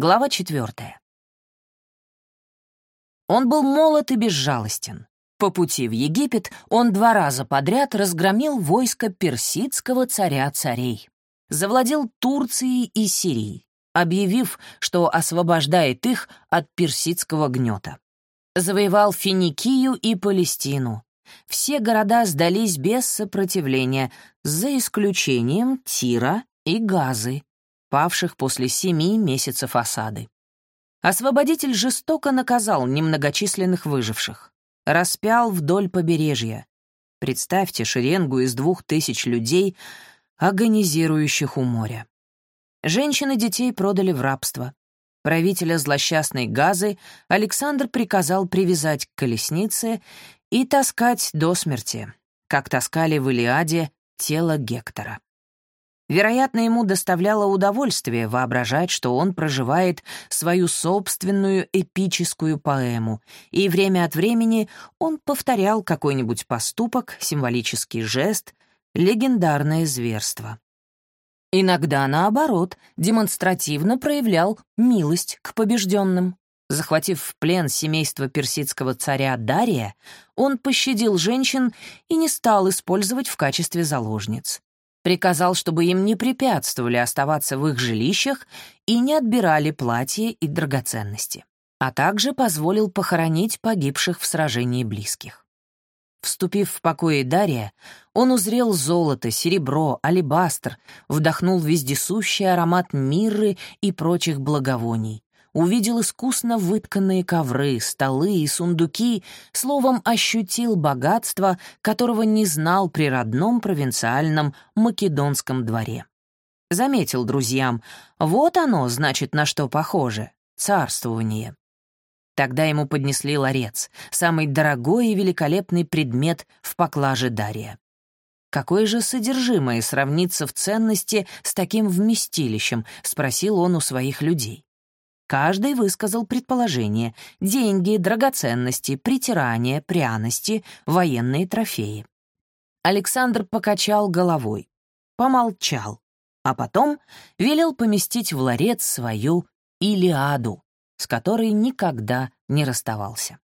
Глава четвертая. Он был молод и безжалостен. По пути в Египет он два раза подряд разгромил войско персидского царя-царей. Завладел Турцией и Сирией, объявив, что освобождает их от персидского гнета. Завоевал Финикию и Палестину. Все города сдались без сопротивления, за исключением Тира и Газы, павших после семи месяцев осады. Освободитель жестоко наказал немногочисленных выживших. Распял вдоль побережья. Представьте шеренгу из двух тысяч людей, агонизирующих у моря. Женщин и детей продали в рабство. Правителя злосчастной Газы Александр приказал привязать к колеснице и таскать до смерти, как таскали в Илиаде тело Гектора. Вероятно, ему доставляло удовольствие воображать, что он проживает свою собственную эпическую поэму, и время от времени он повторял какой-нибудь поступок, символический жест, легендарное зверство. Иногда, наоборот, демонстративно проявлял милость к побежденным. Захватив в плен семейство персидского царя Дария, он пощадил женщин и не стал использовать в качестве заложниц приказал, чтобы им не препятствовали оставаться в их жилищах и не отбирали платья и драгоценности, а также позволил похоронить погибших в сражении близких. Вступив в покои Дария, он узрел золото, серебро, алебастр, вдохнул вездесущий аромат мирры и прочих благовоний, увидел искусно вытканные ковры, столы и сундуки, словом, ощутил богатство, которого не знал при родном провинциальном македонском дворе. Заметил друзьям, вот оно, значит, на что похоже — царствование. Тогда ему поднесли ларец, самый дорогой и великолепный предмет в поклаже Дария. «Какое же содержимое сравнится в ценности с таким вместилищем?» — спросил он у своих людей. Каждый высказал предположение — деньги, драгоценности, притирания, пряности, военные трофеи. Александр покачал головой, помолчал, а потом велел поместить в ларец свою Илиаду, с которой никогда не расставался.